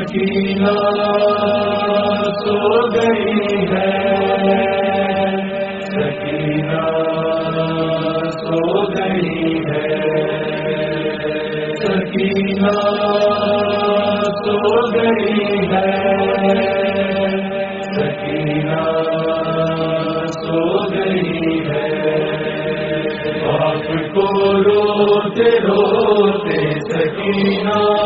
سکینہ سو گئی ہے۔ سکینہ سو گئی ہے۔ سکینہ سو گئی ہے۔ سکینہ سو گئی ہے۔ آپ کو روتے روتے سکینہ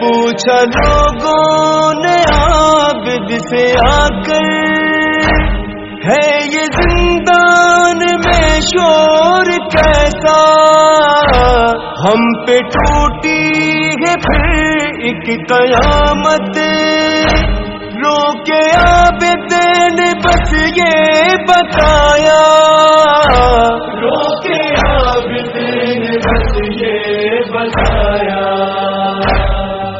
پوچھا لوگوں نے عابد سے آ کر ہے یہ زندان میں شور کیسا ہم پہ ٹوٹی ہے پھر ایک قیامت۔ رو کے عابد نے بس یہ بتایا۔ روکے آپ نے بس یہ بتایا۔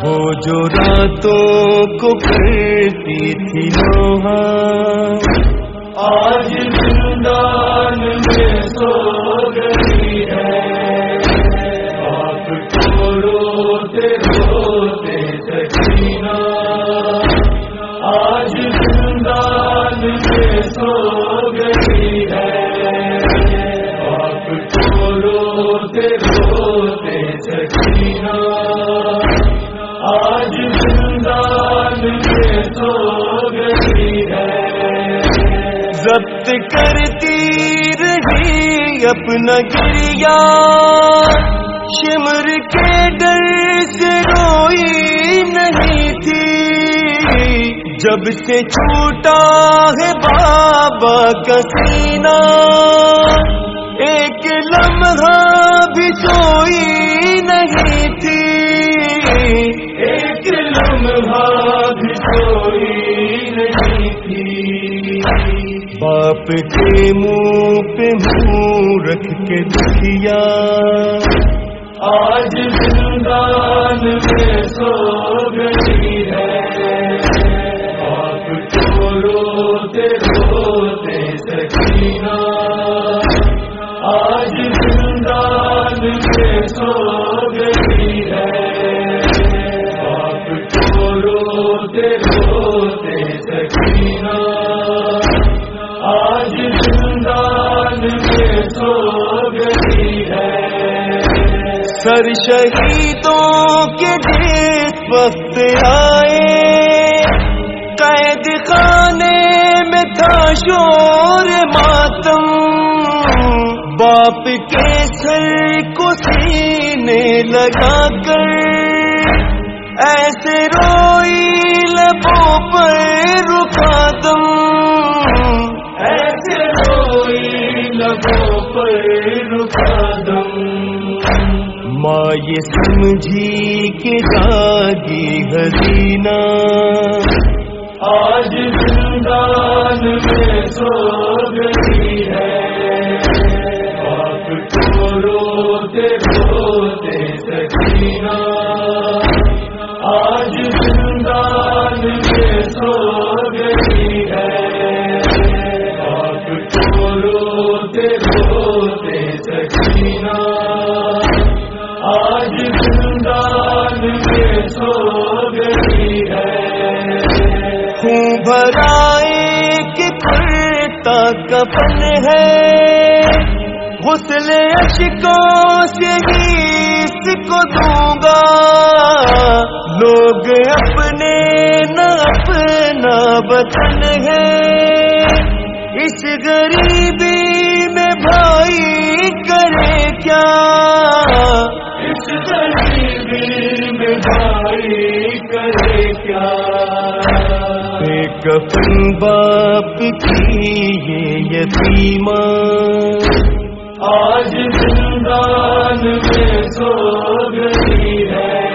وہ جو راتوں کو کرتی تھی لوہا، آج زندان میں سو گئی۔ آج زندان میں سو گئی ہے۔ آپ کو روتے روتے سکینہ۔ آج زندان میں سو گئی ہے۔ ضبط کرتی رہی اپنا گریا۔ شمر کے ڈر سے روئی نہیں۔ جب سے چھوٹا ہے بابا کا سینہ ایک لمحہ بھی سوئی نہیں تھی۔ ایک لمحہ بھی کوئی نہیں تھی۔ باپ کے منہ پہ منہ رکھ کے دکھیا۔ آج زندان میں سو روتے روتے سکینہ۔ آج زندان میں سو گئی ہے۔ آپ کو روتے روتے سکینہ۔ آج زندان میں سو گئی ہے۔ سر شہیدوں کے جس شور ماتم باپ کے سر کو سینے لگا کر ایسے روئی لبوں پر رکا دم۔ ایسے روئی لبوں پر رکا دم۔ ماں یہ سمجھی کہ جاگی حسینہ آج کفن ہے۔ غسل اشکوں سے ہی اس کو دوں گا۔ لوگ اپنے نہ اپنا وطن ہے۔ اس غریب کفن باپ کی یہ یتیمہ۔ آج زندان میں سو گئی ہے۔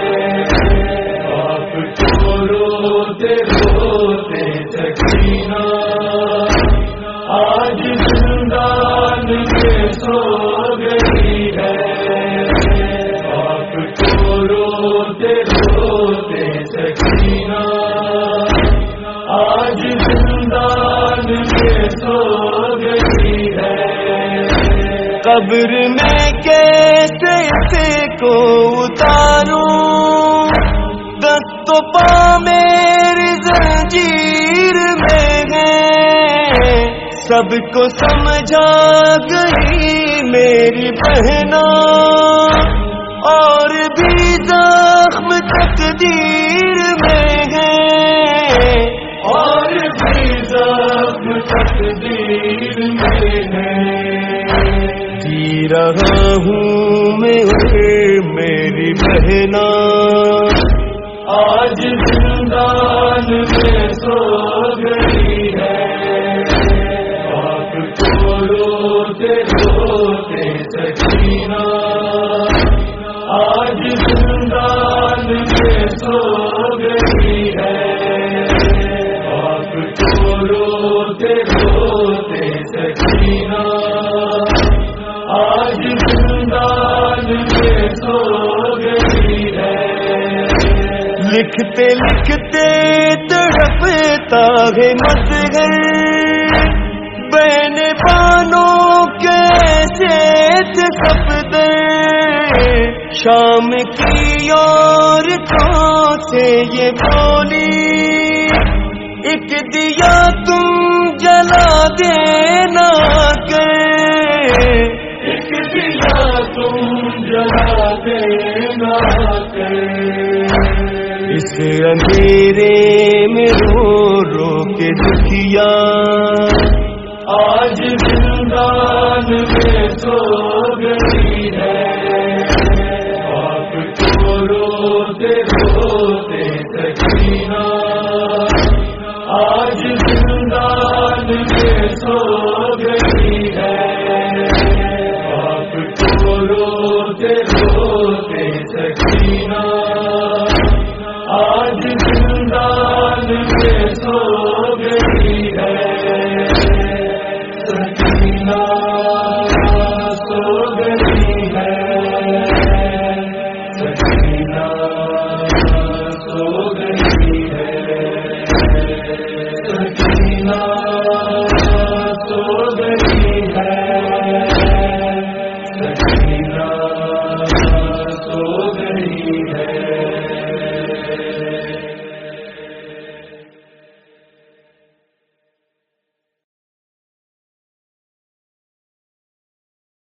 باپ کو روتے روتے قبر میں کیسے اسے کو اتاروں؟ دست پا میری زنجیر میں ہے۔ سب کو سمجھا گئی میری بہنا اور بھی زخم تقدیر رہا ہوں میں میری بہنا آج زندان میں سو گئی ہے۔ آپ کو روتے روتے سکینہ۔ آج زندان میں سو گئی ہے۔ آپ کو روتے روتے سکینہ۔ آج زندان میں سو گئی ہے۔ لکھتے لکھتے تڑپتا ہے مصغر بین بانوں کیسے تھے سفدر شام کی اور سے یہ بولی؟ ایک دیا تم جلا دینا اس اندھیرے میں رو رو کے دکھیا۔ آج زندان میں سو گئی ہے۔ آپ کو روتے روتے سکینہ۔ آج زندان میں سو گئی ہے۔ آپ کو روتے مدینہ